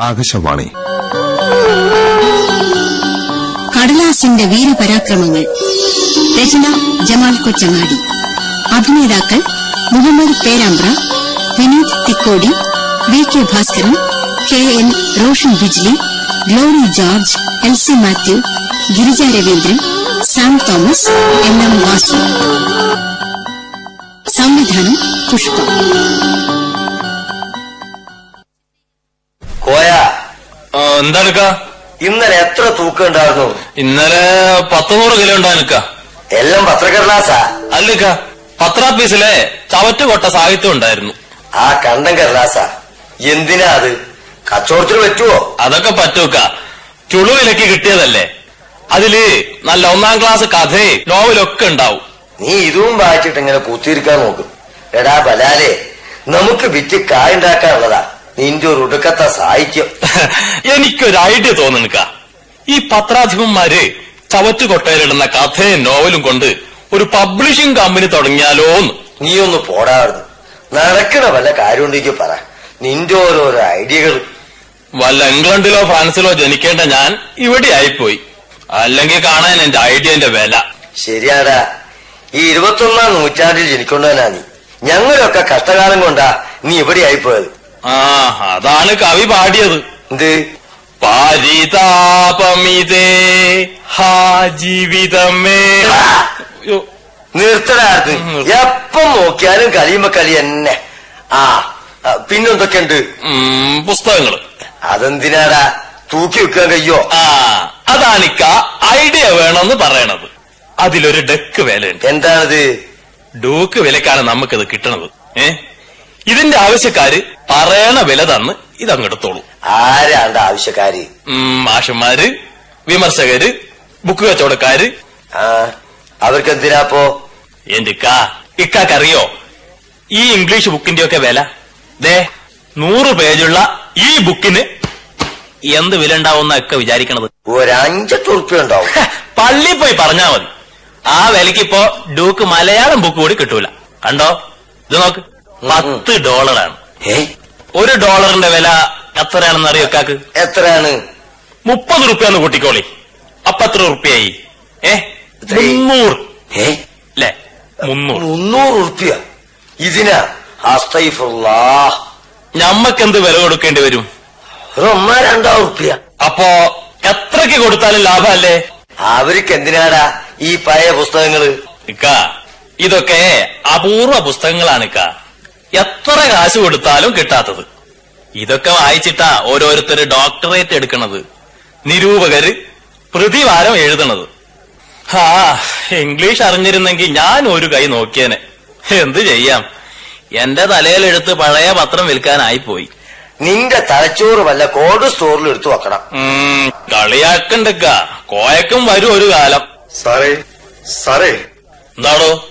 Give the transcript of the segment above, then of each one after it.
ആകാശവാണി. കടലാസിന്റെ വീരപരാക്രമങ്ങൾ. രചന ജമാൽ കൊച്ചങ്ങാടി. അഭിനേതാക്കൾ Muhammad Perambra Vineeth Thikkodi V K Bhaskaran K N Roshan Bijli Glory George L C Mathew Girija Raveendran Sam Thomas N M Vasu. സംവിധാനം പുഷ്പ. ഇന്നലെ എത്ര തൂക്കം ഉണ്ടായിരുന്നു? ഇന്നലെ പത്ത് നൂറ് കിലോ ഉണ്ടാനിക്ക എല്ലാം പത്രക്കടലാസാ അല്ലിക്ക പത്രാഫീസിലെ ചവറ്റുകൊട്ട സാഹിത്യം ഉണ്ടായിരുന്നു. ആ കണ്ടം കടലാസാ എന്തിനാ അത്? കച്ചവടത്തിന് പറ്റുവോ? അതൊക്കെ പറ്റൂക്ക ചുളു വിലക്ക് കിട്ടിയതല്ലേ. അതിൽ നല്ല ഒന്നാം ക്ലാസ് കഥയും നോവലൊക്കെ ഉണ്ടാവും. നീ ഇതും വായിച്ചിട്ട് ഇങ്ങനെ കുത്തിയിരിക്കാൻ നോക്കും. എടാ ബലാലെ നമുക്ക് വിറ്റ് കായുണ്ടാക്കാനുള്ളതാ നിന്റെ ഒരു ഒടുക്കത്തെ സാഹിത്യം. എനിക്കൊരു ഐഡിയ തോന്നുനിക്ക ഈ പത്രാധിപന്മാര് ചവറ്റുകൊട്ടയിലിടുന്ന കഥയും നോവലും കൊണ്ട് ഒരു പബ്ലിഷിംഗ് കമ്പനി തുടങ്ങിയാലോന്ന്. നീ ഒന്ന് പോടാറുന്നു നടക്കണ വല്ല കാര്യമുണ്ടെങ്കിൽ പറ. നിന്റെ ഓരോരോ ഐഡിയകൾ. വല്ല ഇംഗ്ലണ്ടിലോ ഫ്രാൻസിലോ ജനിക്കേണ്ട ഞാൻ ഇവിടെ ആയിപ്പോയി. അല്ലെങ്കിൽ കാണാൻ എന്റെ ഐഡിയന്റെ വില. ശരിയാടാ. ഈ ഇരുപത്തൊന്നാം നൂറ്റാണ്ടിൽ ജനിക്കൊണ്ടവനാ നീ. ഞങ്ങളൊക്കെ കഷ്ടകാലം കൊണ്ടാ നീ ഇവിടെ ആയിപ്പോയത്. ആ അതാണ് കവി പാടിയത്. എന്ത്? പരിതാപമിതേ ഹാ ജീവിതമേ. നിർത്തലായിരുന്നു. എപ്പം നോക്കിയാലും കളിയുമ്പോ കളി തന്നെ ആ പിന്നെന്തൊക്കെയുണ്ട്? ഉം, പുസ്തകങ്ങൾ. അതെന്തിനാടാ? തൂക്കി വെക്കാൻ കഴിയോ? ആ അതാണിക്ക ഐഡിയ വേണമെന്ന് പറയണത്. അതിലൊരു ഡെക്ക് വിലയുണ്ട്. എന്താണത്? ഡൂക്ക് വിലക്കാണ് നമുക്കത് കിട്ടണത്. ഏ? ഇതിന്റെ ആവശ്യക്കാര് പറയണ വില തന്ന് ഇതങ്ങെടുത്തോളൂ. ആരാണ് ആവശ്യക്കാര്? മാഷന്മാര് വിമർശകര് ബുക്ക് കച്ചവടക്കാര്. ആ അവർക്ക് എന്തിനാപ്പോ എന്റെ ഇക്കാ ഇക്കാക്കറിയോ? ഈ ഇംഗ്ലീഷ് ബുക്കിന്റെ ഒക്കെ വില? ദേ നൂറ് പേജുള്ള ഈ ബുക്കിന് എന്ത് വില ഉണ്ടാവുന്ന ഒക്കെ വിചാരിക്കണത്? ഒരഞ്ചെട്ട് ഉറുപ്പ്യ ഉണ്ടാവും. പള്ളി പോയി പറഞ്ഞാ മതി. ആ വിലക്കിപ്പോ ഡൂക്ക് മലയാളം ബുക്ക് കൂടി കിട്ടൂല. കണ്ടോ? ഇത് നോക്ക്. പത്ത് ഡോളറാണ്. ഒരു ഡോളറിന്റെ വില എത്രയാണെന്ന് അറിയോ കാക്ക്? എത്രയാണ്? മുപ്പത് റുപ്യാന്ന് കൂട്ടിക്കോളി. അപ്പൊ എത്ര റുപ്യായി? ഏ? മുന്നൂറ്. അല്ലേ മുന്നൂറ്. മുന്നൂറ് ഉറുപ്പ്യ ഇതിനാ? അസ്തൈഫുള്ളാ ഞമ്മക്കെന്ത് വില കൊടുക്കേണ്ടി വരും? ഒന്നോ രണ്ടോ ഉറുപ്പ്യ അപ്പോ എത്രക്ക് കൊടുത്താലും ലാഭമല്ലേ? അവർക്ക് എന്തിനാടാ ഈ പഴയ പുസ്തകങ്ങൾ? ഇക്ക ഇതൊക്കെ അപൂർവ പുസ്തകങ്ങളാണ് ഇക്ക എത്ര കാശ് കൊടുത്താലും കിട്ടാത്തത്. ഇതൊക്കെ വായിച്ചിട്ടാ ഓരോരുത്തര് ഡോക്ടറേറ്റ് എടുക്കണത്. നിരൂപകര് പ്രതിവാരം എഴുതണത്. ആ ഇംഗ്ലീഷ് അറിഞ്ഞിരുന്നെങ്കിൽ ഞാൻ ഒരു കൈ നോക്കിയേനെ. എന്ത് ചെയ്യാം? എന്റെ തലയിലെടുത്ത് പഴയ പത്രം വിൽക്കാനായി പോയി നിന്റെ തലച്ചോറ് വല്ല കോഡ് സ്റ്റോറിൽ എടുത്തു വെക്കണം. കളിയാക്കണ്ടക്ക. കോയക്കും വരും ഒരു കാലം. സാറേ സാറേ. എന്താണോ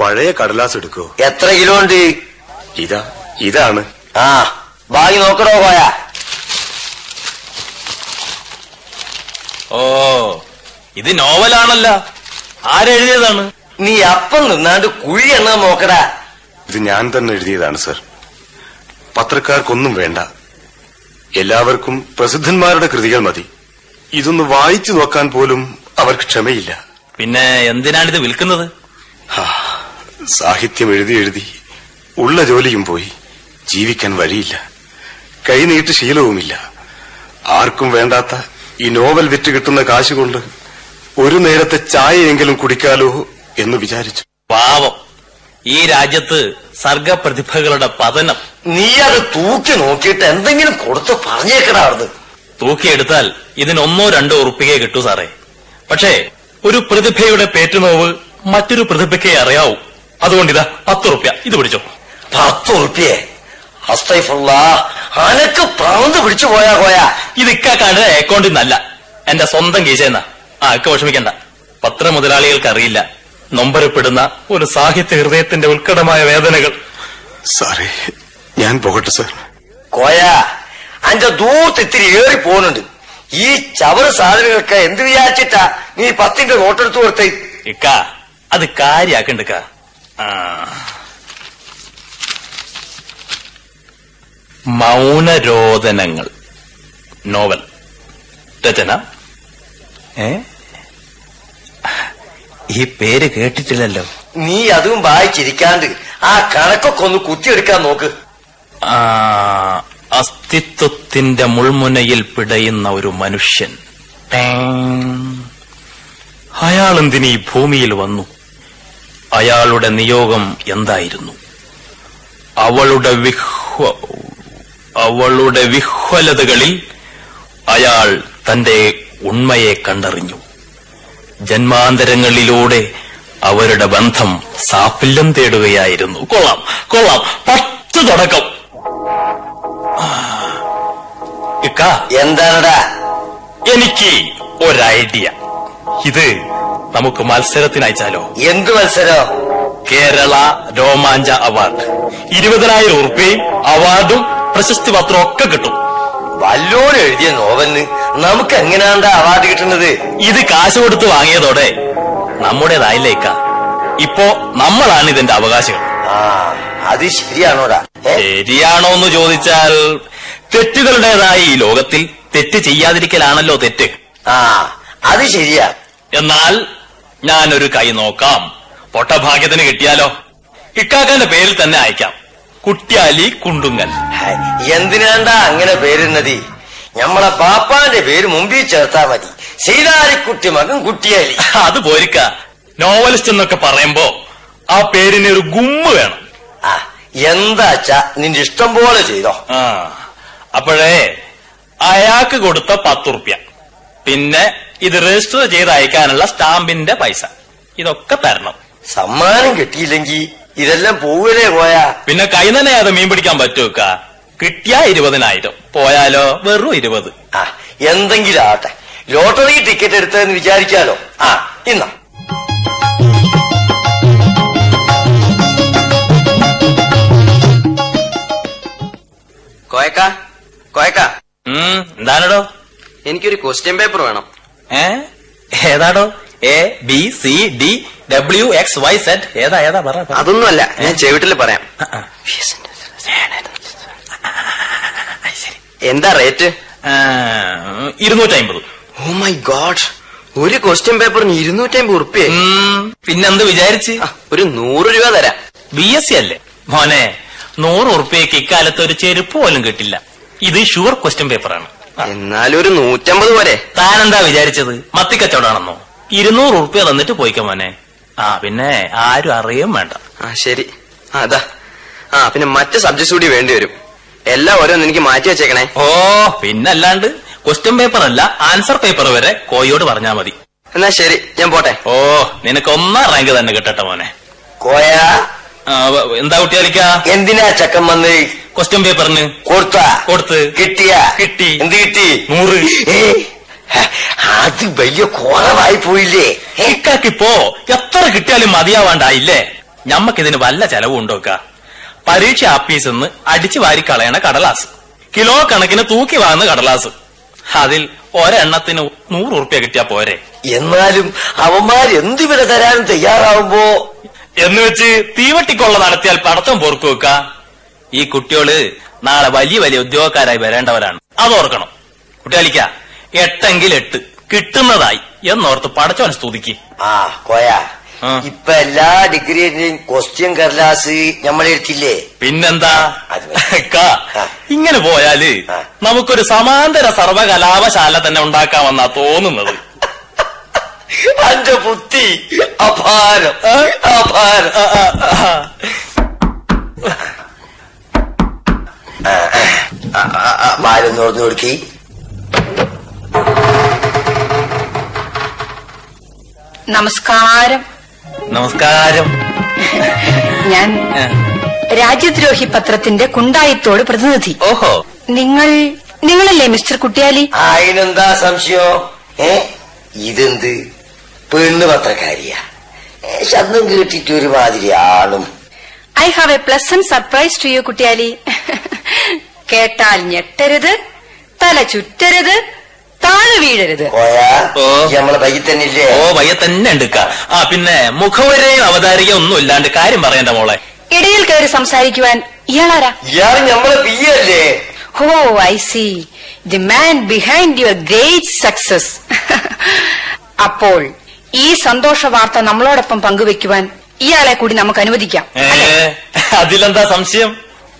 പഴയ കടലാസ് എടുക്കോ. എത്ര കിലോ ഉണ്ട്? ഇതാ ഇതാണ്. ആ ബാഗി നോക്കണോ പോയ. ഓ ഇത് നോവലാണല്ല. ആരെഴുതിയതാണ്? നീ അപ്പം നിന്നാണ്ട് കുഴി എണ്ണാൻ നോക്കടാ. ഇത് ഞാൻ തന്നെ എഴുതിയതാണ് സർ. പത്രക്കാർക്കൊന്നും വേണ്ട. എല്ലാവർക്കും പ്രസിദ്ധന്മാരുടെ കൃതികൾ മതി. ഇതൊന്ന് വായിച്ചു നോക്കാൻ പോലും അവർക്ക് ക്ഷമയില്ല. പിന്നെ എന്തിനാണിത് വിൽക്കുന്നത്? സാഹിത്യം എഴുതി എഴുതി. ഉള്ള ജോലിയും പോയി. ജീവിക്കാൻ വഴിയില്ല. കൈനീട്ട് ശീലവുമില്ല. ആർക്കും വേണ്ടാത്ത ഈ നോവൽ വിറ്റ് കിട്ടുന്ന കാശുകൊണ്ട് ഒരു നേരത്തെ ചായയെങ്കിലും കുടിക്കാലോ എന്ന് വിചാരിച്ചു. പാവം. ഈ രാജ്യത്ത് സർഗപ്രതിഭകളുടെ പതനം. നീ അത് തൂക്കി നോക്കിയിട്ട് എന്തെങ്കിലും കൊടുത്ത് പറഞ്ഞേക്കണാർന്ന് തൂക്കിയെടുത്താൽ ഇതിനൊന്നോ രണ്ടോ ഉറുപ്പികയെ കിട്ടൂ സാറേ. പക്ഷേ ഒരു പ്രതിഭയുടെ പേറ്റുനോവ് മറ്റൊരു പ്രതിഭയ്ക്കേ അറിയാവൂ. അതുകൊണ്ടിതാ പത്ത് ഉറുപ്യ ഇത് പിടിച്ചോ. പത്ത് ഉറുപ്പിയെ അസ്തൈഫുള്ള അനക്ക് പ്രാന്ത് പിടിച്ചു പോയാ പോയാ ഇത് ഇക്കാക്കാന്റെ അക്കൗണ്ടിൽ നിന്നല്ല എന്റെ സ്വന്തം കീശയെന്ന. ആ ഇക്ക വിഷമിക്കണ്ട. പത്ര മുതലാളികൾക്ക് അറിയില്ല. നൊമ്പരപ്പെടുന്ന ഒരു സാഹിത്യ ഹൃദയത്തിന്റെ ഉത്കടമായ വേദനകൾ. സാറേ ഞാൻ പോകട്ടെ സാർ. കോയ അന്റെ ദൂരത്ത് ഇത്തിരി ഏറി പോകുന്നുണ്ട്. ഈ ചവറ് സാധനങ്ങൾക്ക് എന്ത് വിചാരിച്ചിട്ടാ നീ പത്തിന്റെ നോട്ടെടുത്ത് കൊടുത്തേ? ഇക്ക അത് കാര്യാക്കണ്ടിക്ക ആ. മൗനരോദനങ്ങൾ. നോവൽ. രചന. ഏ? ഈ പേര് കേട്ടിട്ടില്ലല്ലോ. നീ അതും വായിച്ചിരിക്കാണ്ട് ആ കണക്കൊക്കെ ഒന്ന് കുത്തിയെടുക്കാൻ നോക്ക്. ആ, അസ്തിത്വത്തിന്റെ മുൾമുനയിൽ പിടയുന്ന ഒരു മനുഷ്യൻ. അയാൾ അയാളെന്തിന് ഈ ഭൂമിയിൽ വന്നു? അയാളുടെ നിയോഗം എന്തായിരുന്നു? അവളുടെ വിഹ്വ അവളുടെ വിഹ്വലതകളിൽ അയാൾ തന്റെ ഉണ്മയെ കണ്ടറിഞ്ഞു. ജന്മാന്തരങ്ങളിലൂടെ അവരുടെ ബന്ധം സാഫല്യം തേടുകയായിരുന്നു. കൊള്ളാം കൊള്ളാം. പത്ത് തുടക്കം. ഇക്ക. എന്താണടാ? എനിക്ക് ഒരു ഐഡിയ ഇത് നമുക്ക് മത്സരത്തിനയച്ചാലോ എന്ത് മത്സരം? കേരള രോമാഞ്ച അവാർഡ്. ഇരുപതിനായിരം ഉറുപ്പ്യയും അവാർഡും പ്രശസ്തി പത്രം ഒക്കെ കിട്ടും. വല്ലോട് എഴുതിയ നോവലിന് നമുക്ക് എങ്ങനെയാണ്ടാ അവാർഡ് കിട്ടുന്നത്? ഇത് കാശ് കൊടുത്ത് വാങ്ങിയതോടെ നമ്മുടേതായില്ലേക്ക. ഇപ്പോ നമ്മളാണ് ഇതിന്റെ അവകാശികൾ. ആ അത് ശരിയാണോടാ? ഏ? ശരിയാണോ എന്ന് ചോദിച്ചാൽ തെറ്റുകളുടേതായി ഈ ലോകത്തിൽ തെറ്റ് ചെയ്യാതിരിക്കലാണല്ലോ തെറ്റ്. ആ അത് ശരിയാ. എന്നാൽ ഞാനൊരു കൈ നോക്കാം. പൊട്ടഭാഗ്യത്തിന് കിട്ടിയാലോ? ഇക്കാക്കന്റെ പേരിൽ തന്നെ അയക്കാം. കുട്യാലി കുണ്ടുങ്ങൽ. എന്തിനാണ്ടാ അങ്ങനെ പേരുന്നത്? ഞമ്മളെ പാപ്പാന്റെ പേര് മുമ്പിൽ ചേർത്താ മതി. സീതാരിക്കുട്ടി മകൻ കുട്ടിയാലി അത് പോരിക്ക. നോവലിസ്റ്റ് എന്നൊക്കെ പറയുമ്പോ ആ പേരിന് ഒരു ഗുമ്മ വേണം. ആ എന്താച്ചാ നിന്റെ ഇഷ്ടം പോലെ ചെയ്തോ. ആ അപ്പോഴേ അയാൾക്ക് കൊടുത്ത പത്തുറുപ്യ പിന്നെ ഇത് രജിസ്റ്റർ ചെയ്ത് അയക്കാനുള്ള സ്റ്റാമ്പിന്റെ പൈസ. ഇതൊക്കെ തരണം. സമ്മാനം കിട്ടിയില്ലെങ്കി ഇതെല്ലാം പോവില്ലേ പോയാ. പിന്നെ കൈ തന്നെ അത് മീൻ പിടിക്കാൻ പറ്റുമക്ക കിട്ടിയ ഇരുപതിനായിരം. പോയാലോ വെറും ഇരുപത്. ആ എന്തെങ്കിലും ആവട്ടെ. ലോട്ടറി ടിക്കറ്റ് എടുത്തതെന്ന് വിചാരിച്ചാലോ ആ ഇന്നാ. കോയക്ക കോയക്ക. ഉം എന്താണോ എനിക്കൊരു ക്വസ്റ്റ്യൻ പേപ്പർ വേണം. ഏ? ഏതാടോ? A B C D W X Y set ഏതാ ഏതാ? പറ പറ. അതൊന്നുമല്ല. ഞാൻ ചെവിട്ടിൽ പറയാം. ആ, ആ. എന്താ റേറ്റ്? ആ, ഇരുന്നൂറ്റി അമ്പത് ഓ മൈ ഗോഡ്. ഒരു ക്വസ്റ്റ്യൻ പേപ്പറിന് ഇരുന്നൂറ്റമ്പത് ഉറുപ്പ്യ? പിന്നെന്ത് വിചാരിച്ച്? ഒരു നൂറ് രൂപ തരാം. ബി എസ് സി അല്ലേ? മോനെ നൂറ് ഉറുപ്പ്യക്ക് ഇക്കാലത്ത് ഒരു ചെരുപ്പ് പോലും കിട്ടില്ല. ഇത് ഷുവർ ക്വസ്റ്റ്യൻ പേപ്പറാണ്. എന്നാലും ഒരു നൂറ്റമ്പത് പോരെ. താനെന്താ വിചാരിച്ചത്? മത്തിക്കച്ചവടാണെന്നോ? ഇരുന്നൂറ് ഉറുപ്പ്യ തന്നിട്ട് പോയിക്ക മോനെ. ആ പിന്നെ ആരും അറിയും വേണ്ട. ആ ശരി. ആ, അതാ. ആ പിന്നെ മറ്റു സബ്ജക്ട്സ് കൂടി വേണ്ടി വരും. എല്ലാം ഓരോന്ന് എനിക്ക് മാറ്റി വെച്ചേക്കണേ. ഓ പിന്നല്ലാണ്ട് ക്വസ്റ്റ്യൻ പേപ്പർ അല്ല ആൻസർ പേപ്പർ വരെ കോയോട് പറഞ്ഞാ മതി. എന്നാ ശരി ഞാൻ പോട്ടെ. ഓ നിനക്ക് ഒന്നാം റാങ്ക് തന്നെ കിട്ടട്ടെ മോനെ. കോയ? ആ, വ- എന്താ എന്തിനാ ചക്കൻ വന്ന്? ക്വസ്റ്റ്യൻ പേപ്പറിന് കൊടുത്ത? കൊടുത്ത്. കിട്ടിയാ? കിട്ടി. എന്ത് കിട്ടി? നൂറ്. ഏ, അത് വലിയ കുറവായി പോയില്ലേ? ഇക്കാക്കിപ്പോ എത്ര കിട്ടിയാലും മതിയാവാണ്ടായില്ലേ? ഞമ്മക്കിതിന് വല്ല ചെലവും ഉണ്ടോക്ക? പരീക്ഷ ആപ്പീസ് നിന്ന് അടിച്ചു വാരി കളയണ കടലാസ്. കിലോ കണക്കിന് തൂക്കി വാങ്ങുന്ന കടലാസ്. അതിൽ ഒരെണ്ണത്തിന് നൂറ് ഉറുപ്പ്യ കിട്ടിയാ പോരെ. എന്നാലും അവന്മാർ എന്ത് വില തരാനും തയ്യാറാവുമ്പോ? എന്ന് വെച്ച് തീവട്ടിക്കൊള്ള നടത്തിയാൽ പടത്തം പോർക്ക് വെക്ക. ഈ കുട്ടികൾ നാളെ വലിയ വലിയ ഉദ്യോഗക്കാരായി വരേണ്ടവരാണ്. അതോർക്കണം. കുട്ടികളിക്ക. എട്ടെങ്കിൽ എട്ട്. കിട്ടുന്നതായി. എന്നോർത്ത് പടച്ചോനെ സ്തുതിക്ക്. ആ കോയ. ഇപ്പൊ എല്ലാ ഡിഗ്രിയുടെയും ക്വസ്റ്റ്യൻ കടലാസ് നമ്മളെടുത്തില്ലേ പിന്നെന്താ. ഇങ്ങനെ പോയാൽ നമുക്കൊരു സമാന്തര സർവകലാപശാല തന്നെ ഉണ്ടാക്കാമെന്നാ തോന്നുന്നത്. അന്റെ ബുദ്ധി അപാരം? അപാരം. ആ, ആ, ആ. മാലൊന്ന് തുറന്നു കൊടുക്കി. നമസ്കാരം. നമസ്കാരം. ഞാൻ രാജ്യദ്രോഹി പത്രത്തിന്റെ കുണ്ടായിത്തോട് പ്രതിനിധി. ഓഹോ. നിങ്ങൾ നിങ്ങളല്ലേ മിസ്റ്റർ കുട്ടിയാലി? അതിനെന്താ സംശയോ? ഏ? ഇതെന്ത്? പെണ്ണ് പത്രക്കാരിയാ. ശബ്ദം കേട്ടിട്ട് ഒരുമാതിരി ആളും. I have a pleasant surprise to you Kuttiyali. കേട്ടാൽ ഞെട്ടരുത് തല ചുറ്റരുത് താഴെ വീഴരുത്. ഓ. നമ്മളെ പയ്യിൽ തന്നെ ഇല്ലേ ഓ വയ്യ തന്നെ ഉണ്ട് ഇക്ക. ആ പിന്നെ മുഖവരെയും അവതാരിക ഒന്നും ഇല്ലാണ്ട് കാര്യം പറയണ്ട മോളെ. ഇടയിൽ കയറി സംസാരിക്കുവാൻ ഇയാളാരാ? ഇയാൾ നമ്മളെ പിയല്ലേ ഓ I see the man behind your great success അപ്പോൾ ഈ സന്തോഷ വാർത്ത നമ്മളോടൊപ്പം പങ്കുവെക്കുവാൻ ഇയാളെ കൂടി നമുക്ക് അനുവദിക്കാം. ഏ അല്ലേ? അതിലെന്താ സംശയം?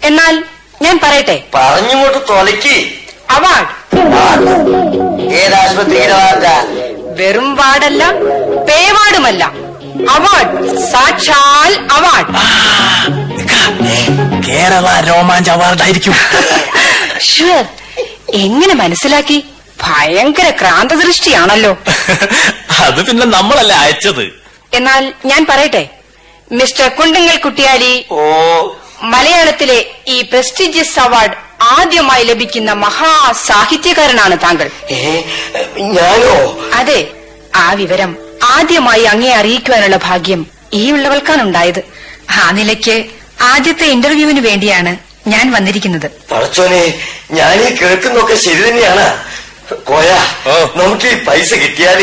എന്നാൽ ഞാൻ പറയട്ടെ. പറഞ്ഞുകൊണ്ട് തൊലക്കി. അവാർഡ്. ഏതാശുപത്രിയുടെ വാർത്ത വെറും വാർഡല്ല പേവാടുമല്ല. അവാർഡ് സാക്ഷാൽ അവാർഡ്. കേരള രോമാഞ്ച് അവാർഡായിരിക്കും. ഷുവർ എങ്ങനെ മനസ്സിലാക്കി? ഭയങ്കര ക്രാന്തദൃഷ്ടിയാണല്ലോ. അത് പിന്നെ നമ്മളല്ല അയച്ചത്. എന്നാൽ ഞാൻ പറയട്ടെ മിസ്റ്റർ കുണ്ടുങ്ങൽ കുട്ടിയാലി ഓ. മലയാളത്തിലെ ഈ പ്രസ്റ്റീജിയസ് അവാർഡ് ആദ്യമായി ലഭിക്കുന്ന മഹാസാഹിത്യകാരനാണ് താങ്കൾ. ഞാനോ? അതെ ആ വിവരം ആദ്യമായി അങ്ങേ അറിയിക്കുവാനുള്ള ഭാഗ്യം ഈ ഉള്ളവൾക്കാണുണ്ടായത്. ആ നിലയ്ക്ക് ആദ്യത്തെ ഇന്റർവ്യൂവിന് വേണ്ടിയാണ് ഞാൻ വന്നിരിക്കുന്നത്. പടച്ചോനെ ഈ കേൾക്കുന്നൊക്കെ ശരി തന്നെയാണ്. കോയ നമുക്ക് ഈ പൈസ കിട്ടിയാൽ.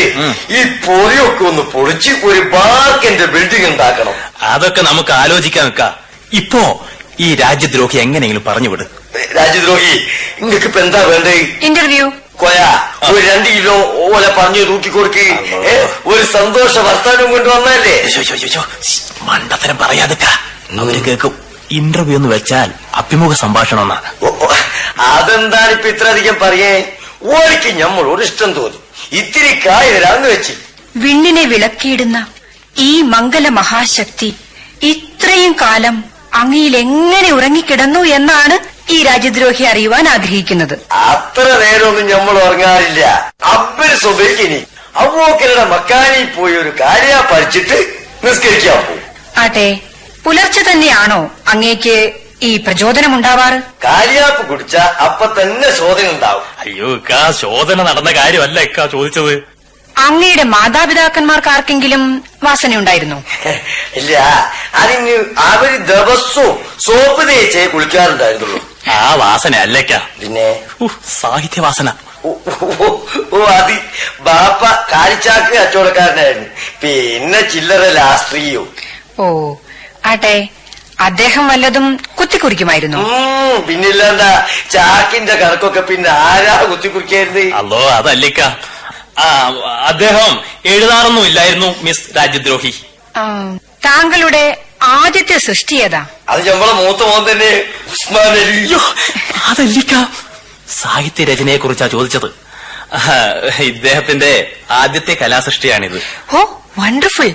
ഈ പൊറിയൊക്കെ ഒന്ന് പൊളിച്ച് ഒരു ബാർക്കിന്റെ ബിൽഡിംഗ് ഉണ്ടാക്കണം. അതൊക്കെ നമുക്ക് ആലോചിക്കാൻ നിൽക്കാം. ഇപ്പോ ഈ രാജ്യദ്രോഹി എങ്ങനെയെങ്കിലും പറഞ്ഞുവിട്. രാജ്യദ്രോഹി നിങ്ങൾക്ക് ഇപ്പൊ എന്താ വേണ്ടേ? ഇന്റർവ്യൂ കൊയ ഒരു രണ്ട് കിലോ ഓല പറഞ്ഞു തൂക്കി കൊടുക്ക് ഒരു സന്തോഷ വർത്താനം കൊണ്ടുവന്നല്ലേ മണ്ടത്തരം പറയാതെക്ക അവർ കേൾക്കും. ഇന്റർവ്യൂ എന്ന് വെച്ചാൽ അഭിമുഖ സംഭാഷണം എന്നാണ്. അതെന്താണ് ഇപ്പൊ ഇത്ര അധികം പറയേ? ഓലിക്ക് ഞമ്മളോട് ഇഷ്ടം തോന്നി. ഇത്തിരി കായ് തരാന്ന് വെച്ച്. വിണ്ണിനെ വിളക്കിയിടുന്ന ഈ മംഗല മഹാശക്തി ഇത്രയും കാലം അങ്ങയിൽ എങ്ങനെ ഉറങ്ങിക്കിടന്നു എന്നാണ് ഈ രാജ്യദ്രോഹി അറിയുവാൻ ആഗ്രഹിക്കുന്നത്. അത്ര നേരമൊന്നും നമ്മൾ ഉറങ്ങാറില്ല. അബ്ബര് സ്വഭിക്കിനി അവക്കരുടെ മക്കാനിൽ പോയി ഒരു കാര്യ പഠിച്ചിട്ട് നിസ്കരിക്കാൻ പോകും. ആട്ടെ പുലർച്ചെ തന്നെയാണോ അങ്ങേക്ക് ഈ പ്രചോദനം ഉണ്ടാവാറ് കാര്യാപ്പ് കുടിച്ച അപ്പൊ തന്നെ ശോധന ഉണ്ടാവും അയ്യോ ഇക്കാ ശോധന നടന്ന കാര്യമല്ല ഇക്കാ ചോദിച്ചത്. അങ്ങയുടെ മാതാപിതാക്കന്മാർക്ക് ആർക്കെങ്കിലും വാസനയുണ്ടായിരുന്നു? ഇല്ല അതിന് അവർ ദിവസവും സോപ്പ് തേച്ചേ കുളിക്കാറുണ്ടായിരുന്നുള്ളൂ. ആ വാസന അല്ലേക്ക പിന്നെ? സാഹിത്യവാസന. ഓ, ഓ, ഓ അത് ബാപ്പ കാലിച്ചാക്ക് കച്ചവടക്കാരനായിരുന്നു. പിന്നെ ചില്ലറ രാഷ്ട്രീയവും ഓ ആട്ടെ അദ്ദേഹം വല്ലതും കുത്തിക്കുറിക്കുമായിരുന്നു? പിന്നില്ലാന്താ പിന്നില്ലാണ്ട ചാക്കിന്റെ കണക്കൊക്കെ പിന്നെ ആരാ കുത്തിക്കുറിക്കായിരുന്നത് അല്ലോ അതല്ലേക്ക ആ അദ്ദേഹം എഴുതാറൊന്നും ഇല്ലായിരുന്നു മിസ് രാജ്യദ്രോഹി. ആ, താങ്കളുടെ ആദ്യത്തെ സൃഷ്ടി ഏതാ? അത് നമ്മളെ മൂത്ത മോൻ തന്നെ. ഉസ്മാൻ അലി. അതല്ലിക്ക. സാഹിത്യ രചനയെ കുറിച്ചാ ചോദിച്ചത്. ഇദ്ദേഹത്തിന്റെ ആദ്യത്തെ കലാസൃഷ്ടിയാണിത്. ഓ വണ്ടർഫുൾ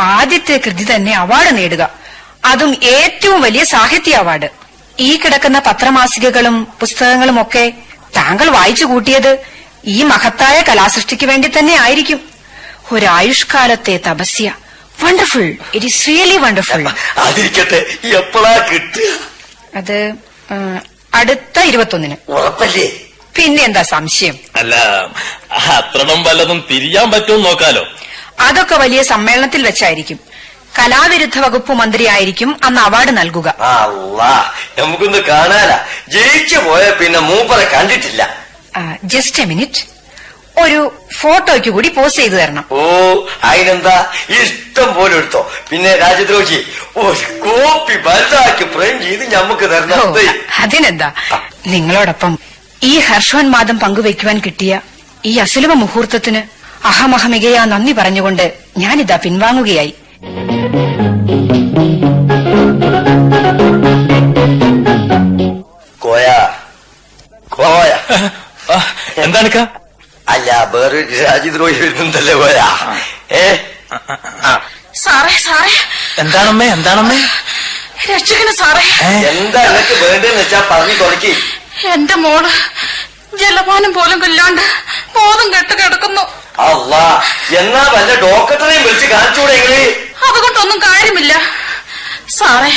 ആദ്യത്തെ കൃതി തന്നെ അവാർഡ് നേടുക. അതും ഏറ്റവും വലിയ സാഹിത്യ അവാർഡ് ഈ കിടക്കുന്ന പത്രമാസികകളും പുസ്തകങ്ങളും ഒക്കെ താങ്കൾ വായിച്ചു കൂട്ടിയത് ഈ മഹത്തായ കലാസൃഷ്ടിക്ക് വേണ്ടി തന്നെ ആയിരിക്കും. ഒരായുഷ്കാലത്തെ Tapasya. Wonderful it is really wonderful അതിരിക്കട്ടെ എപ്പോഴാ കിട്ടുക? അത് അടുത്ത ഇരുപത്തൊന്നിന്. ഉറപ്പല്ലേ? പിന്നെ എന്താ സംശയം? അല്ല അത്രണം വല്ലതും തിരിയാൻ പറ്റുമെന്ന് നോക്കാലോ. അതൊക്കെ വലിയ സമ്മേളനത്തിൽ വെച്ചായിരിക്കും. കലാവിരുദ്ധ വകുപ്പ് മന്ത്രിയായിരിക്കും അന്ന് അവാർഡ് നൽകുക. നമുക്കൊന്ന് കാണാനാ ജയിച്ചു പോയ പിന്നെ മൂപ്പറെ കണ്ടിട്ടില്ല. ജസ്റ്റ് എ മിനിറ്റ് ഒരു ഫോട്ടോയ്ക്ക് കൂടി പോസ്റ്റ് ചെയ്തു തരണം. ഓ അതിനെന്താ? ഇഷ്ടം പോലെ എടുത്തോ. പിന്നെ രാജദ്രോഹി ഒരു കോപ്പി വലുതാക്കി പ്രേം ചെയ്ത് ഞമ്മക്ക് തരണം. അതിനെന്താ? നിങ്ങളോടൊപ്പം ഈ ഹർഷോന്മാദം പങ്കുവയ്ക്കുവാൻ കിട്ടിയ ഈ അസുലഭ മുഹൂർത്തത്തിന് അഹമഹമികയാ നന്ദി പറഞ്ഞുകൊണ്ട് ഞാനിതാ പിൻവാങ്ങുകയായി. വേറെ രാജ്യദ്രോഹി വരുന്നുണ്ടല്ലേ പോയാ. ഏ? സാറേ സാറേ. എന്താണമ്മേ എന്താണമ്മേ? രക്ഷിക്കണ സാറേ? എന്താ നിനക്ക് വേണ്ടെന്ന് വെച്ചാ പറഞ്ഞു തുടക്കി. എന്റെ മോൾ ജലപാനം പോലും കൊല്ലാണ്ട് ബോധം കെട്ട് കിടക്കുന്നു. അല്ലാ എന്നാ വല്ല ഡോക്ടറെയും വിളിച്ച് കാണിച്ചൂടെ അതുകൊണ്ടൊന്നും കാര്യമില്ല. സാറേ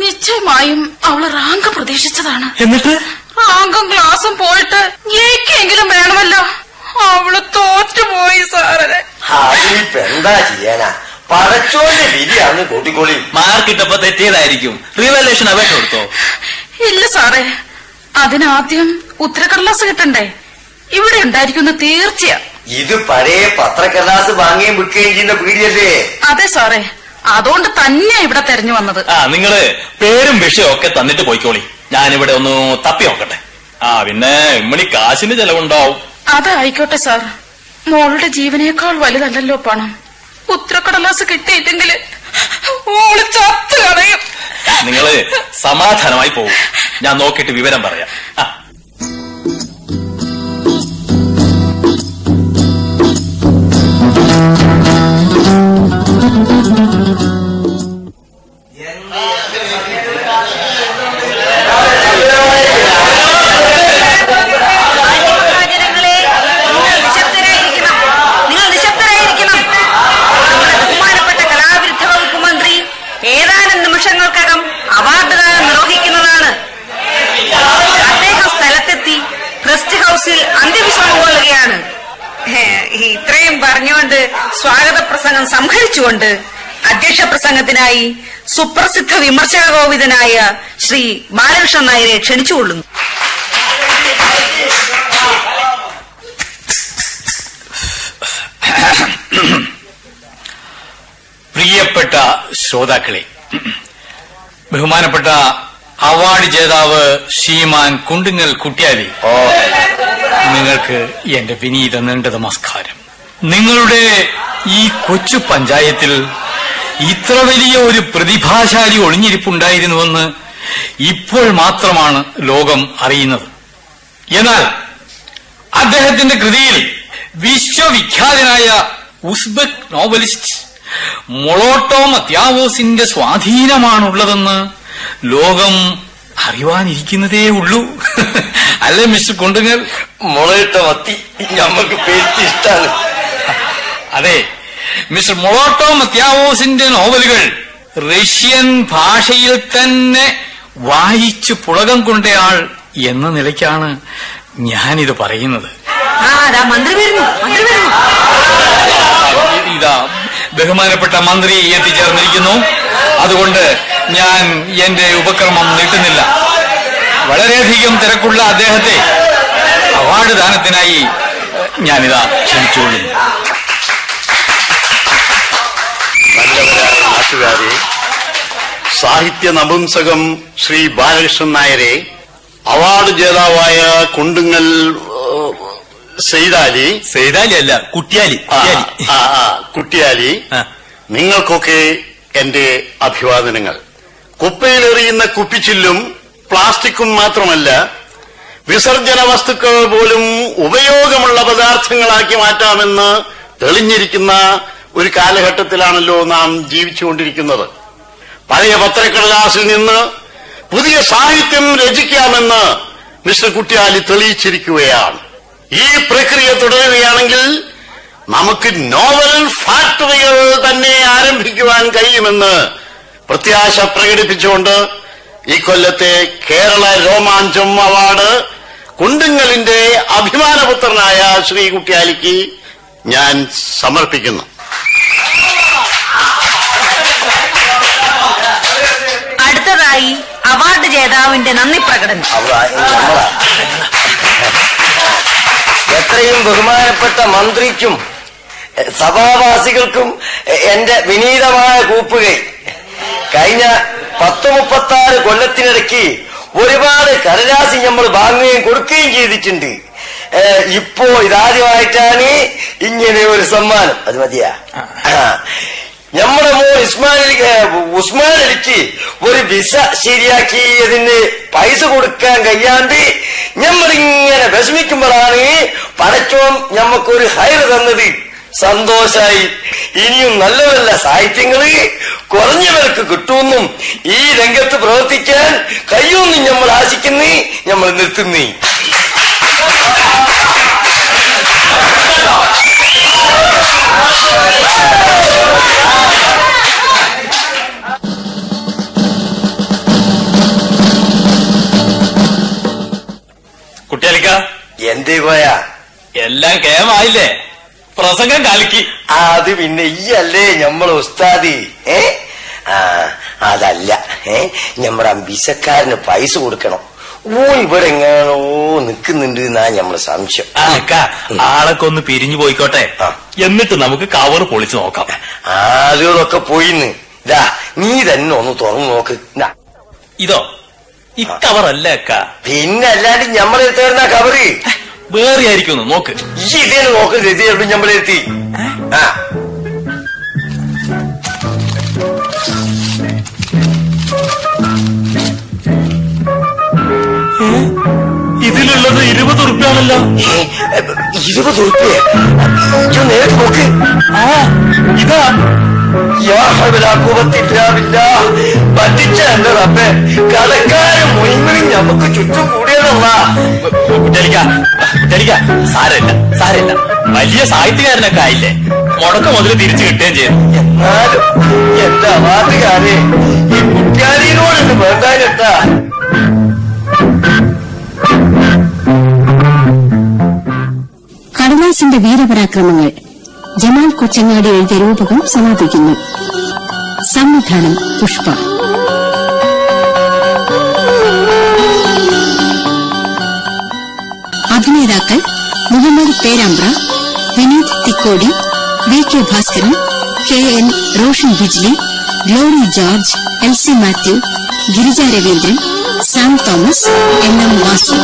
നിശ്ചയമായും അവൾ റാങ്ക് പ്രതീക്ഷിച്ചതാണ്. എന്നിട്ട്? റാങ്കും ക്ലാസും പോയിട്ട് എനിക്കെങ്കിലും വേണമല്ലോ. അവൾ തോറ്റുപോയി സാറേ. അതിനിപ്പ എന്താ ചെയ്യാനാ? പടച്ചോന്റെ വിധിയാണ് കൂട്ടിക്കോളി. മാർക്കിട്ടപ്പോ തെറ്റിയതായിരിക്കും. റിവലേഷൻ അപേക്ഷ കൊടുത്തോ? ഇല്ല സാറേ. അതിനാദ്യം ഉത്തരക്കടലാസ് കിട്ടണ്ടേ? ഇവിടെ ഉണ്ടായിരിക്കുന്ന തീർച്ചയ. ഇത് പഴയ പത്രക്കടലാസ് വാങ്ങുകയും വിൽക്കുകയും ചെയ്യുന്ന പീടിയല്ലേ അതെ സാറേ. അതുകൊണ്ട് തന്നെ ഇവിടെ തെരഞ്ഞു വന്നത്. ആ നിങ്ങൾ പേരും വിഷയം ഒക്കെ തന്നിട്ട് പോയിക്കോളി. ഞാനിവിടെ ഒന്ന് തപ്പി നോക്കട്ടെ. ആ പിന്നെ ഇമ്മണി കാശിന് ചെലവുണ്ടാവും. അതായിക്കോട്ടെ സാർ. മോളുടെ ജീവനേക്കാൾ വലുതല്ലല്ലോ പണം. ഉത്തരക്കടലാസ് കിട്ടിയില്ലെങ്കിൽ മോൾ ചത്തു കളയും നിങ്ങൾ സമാധാനമായി പോകും ഞാൻ നോക്കിയിട്ട് വിവരം പറയാം. സംഹരിച്ചുകൊണ്ട് അധ്യക്ഷ പ്രസംഗത്തിനായി സുപ്രസിദ്ധ വിമർശക കോവിദനായ ശ്രീ ബാലകൃഷ്ണൻ നായരെ ക്ഷണിച്ചുകൊള്ളുന്നു. പ്രിയപ്പെട്ട ശ്രോതാക്കളെ ബഹുമാനപ്പെട്ട അവാർഡ് ജേതാവ് ശ്രീമാൻ കുണ്ടുങ്ങൽ കുട്ടിയാലി നിങ്ങൾക്ക് എന്റെ വിനീത നീണ്ട നമസ്കാരം നിങ്ങളുടെ ഈ കൊച്ചു പഞ്ചായത്തിൽ ഇത്ര വലിയ ഒരു പ്രതിഭാശാലി ഒളിഞ്ഞിരിപ്പുണ്ടായിരുന്നുവെന്ന് ഇപ്പോൾ മാത്രമാണ് ലോകം അറിയുന്നത്. എന്നാൽ അദ്ദേഹത്തിന്റെ കൃതിയിൽ വിശ്വവിഖ്യാതനായ ഉസ്ബെക് നോവലിസ്റ്റ് മൊളോട്ടോ മത്യാവോസിന്റെ സ്വാധീനമാണുള്ളതെന്ന് ലോകം അറിവാനിരിക്കുന്നതേ ഉള്ളൂ. അല്ലേ മിസ്റ്റർ കൊണ്ടുങ്ങൽ? മുളയിട്ട മത്തി ഞമ്മക്ക് പേരിട്ട് അതെ. മിസ്റ്റർ മൊളോട്ടോ മത്യാവോസിന്റെ നോവലുകൾ റഷ്യൻ ഭാഷയിൽ തന്നെ വായിച്ചു പുളകം കൊണ്ടയാൾ എന്ന നിലയ്ക്കാണ് ഞാനിത് പറയുന്നത്. ഇതാ ബഹുമാനപ്പെട്ട മന്ത്രി എത്തിച്ചേർന്നിരിക്കുന്നു. അതുകൊണ്ട് ഞാൻ എന്റെ ഉപക്രമം നീട്ടുന്നില്ല. വളരെയധികം തിരക്കുള്ള അദ്ദേഹത്തെ അവാർഡ് ദാനത്തിനായി ഞാനിതാ ക്ഷണിച്ചുകൊള്ളുന്നു. നാട്ടുകാരെ സാഹിത്യ നപുംസകം ശ്രീ ബാലകൃഷ്ണൻ നായരെ അവാർഡ് ജേതാവായ കുണ്ടുങ്ങൽ സെയ്താലി. സെയ്താലി അല്ല കുട്ടിയാലി കുട്ടിയാലി. നിങ്ങൾക്കൊക്കെ എന്റെ അഭിവാദനങ്ങൾ. കുപ്പയിലെറിയുന്ന കുപ്പിച്ചില്ലും പ്ലാസ്റ്റിക്കും മാത്രമല്ല വിസർജന വസ്തുക്കൾ പോലും ഉപയോഗമുള്ള പദാർത്ഥങ്ങളാക്കി മാറ്റാമെന്ന് തെളിഞ്ഞിരിക്കുന്ന ഒരു കാലഘട്ടത്തിലാണല്ലോ നാം ജീവിച്ചുകൊണ്ടിരിക്കുന്നത്. പഴയ പത്രക്കടലാസിൽ നിന്ന് പുതിയ സാഹിത്യം രചിക്കാമെന്ന് മിസ്റ്റർ കുട്ടിയാലി തെളിയിച്ചിരിക്കുകയാണ്. ഈ പ്രക്രിയ തുടരുകയാണെങ്കിൽ നമുക്ക് നോവൽ ഫാക്ടറികൾ തന്നെ ആരംഭിക്കുവാൻ കഴിയുമെന്ന് പ്രത്യാശ പ്രകടിപ്പിച്ചുകൊണ്ട് ഈ കൊല്ലത്തെ കേരള രോമാഞ്ചം അവാർഡ് കുണ്ടുങ്ങലിന്റെ അഭിമാനപുത്രനായ ശ്രീ കുട്ടിയാലിക്ക് ഞാൻ സമർപ്പിക്കുന്നു. അവാർഡ് ജേതാവിന്റെ നന്ദി പ്രകടനം. എത്രയും ബഹുമാനപ്പെട്ട മന്ത്രിക്കും സഭാവാസികൾക്കും എന്റെ വിനീതമായ കൂപ്പുകൈ. കഴിഞ്ഞ പത്ത് മുപ്പത്താറ് കൊല്ലത്തിനിടയ്ക്ക് ഒരുപാട് കടലാസി നമ്മൾ വാങ്ങുകയും കൊടുക്കുകയും ചെയ്തിട്ടുണ്ട്. ഇപ്പോ ഇതാദ്യമായിട്ടാണ് ഇങ്ങനെ ഒരു സമ്മാനം. അത് മതിയാ. നമ്മുടെ മോൻ ഇസ്മാലി ഉസ്മാൻ അലിക്ക് ഒരു വിസ ശരിയാക്കിയതിന് പൈസ കൊടുക്കാൻ കഴിയാണ്ട് ഞമ്മളിങ്ങനെ വിഷമിക്കുമ്പോഴാണ് പടച്ചോം ഞമ്മക്കൊരു ഹൈർ തന്നത്. സന്തോഷായി. ഇനിയും നല്ല നല്ല സാഹിത്യങ്ങൾ കുറഞ്ഞവർക്ക് കിട്ടുമെന്നും ഈ രംഗത്ത് പ്രവർത്തിക്കാൻ കഴിയുമെന്നും നമ്മൾ ആശിക്കുന്നേ നമ്മൾ നിർത്തുന്നേ. എല്ലാം കേമായില്ലേ? പ്രസംഗം കാലിക്ക്. അത് പിന്നെ ഈ അല്ലേ നമ്മൾ ഉസ്താദി. ഏ? ആ അതല്ല. ഏ? നമ്മുടെ അമ്പീസക്കാരന് പൈസ കൊടുക്കണം. ഓ ഇവിടെ എങ്ങനെയാണോ നിക്കുന്നുണ്ട് എന്നാ നമ്മളെ സംശയം. ആളൊക്കെ ഒന്ന് പിരിഞ്ഞു പോയിക്കോട്ടെ. എന്നിട്ട് നമുക്ക് കവർ പൊളിച്ചു നോക്കാം. ആദ്യമൊക്കെ പോയിന്ന്. ഇതാ നീ തന്നെ ഒന്ന് തുറന്നു നോക്ക്. ഇതോ കവറല്ല അക്ക? പിന്നെ അല്ലാണ്ട് തേർന്ന കവറ്? വേറെ ആയിരിക്കും നോക്ക് ഈ ഞമ്മളെത്തി ആ. ഇതിലുള്ളത് ഇരുപത് ഉറുപ്പ്യാണല്ലോ. ഇരുപത് ഉറുപ്പ്യ? നേരെ നേരിട്ട് നോക്ക്. ആ ഇതാ. പറ്റിച്ച എന്റെ റബ്ബേ കടക്കാരൻ മുഴുവനും നമുക്ക് ചുറ്റും കൂടിയതല്ല. സാരല്ല സാരല്ല വലിയ സാഹിത്യകാരനൊക്കെ ആയില്ലേ? മുടക്ക മുതൽ തിരിച്ചു കിട്ടുകയും ചെയ്തു. എന്നാലും എന്റെ അവാർഡുകാരെ ഈ കുട്ടിയാലിനോട് വേണ്ടാനിട്ടാ കടലാസിന്റെ വീരപരാക്രമങ്ങൾ. ജമാൽ കൊച്ചങ്ങാടി എഴുതിയ രൂപകം സമാപിക്കുന്നു. സംവിധാനം പുഷ്പ. അഭിനേതാക്കൾ Muhammad Perambra Vineeth Thikkodi V K Bhaskaran K N Roshan Bijli Glory George L C Mathew Girija Raveendran Sam Thomas N M Vasu.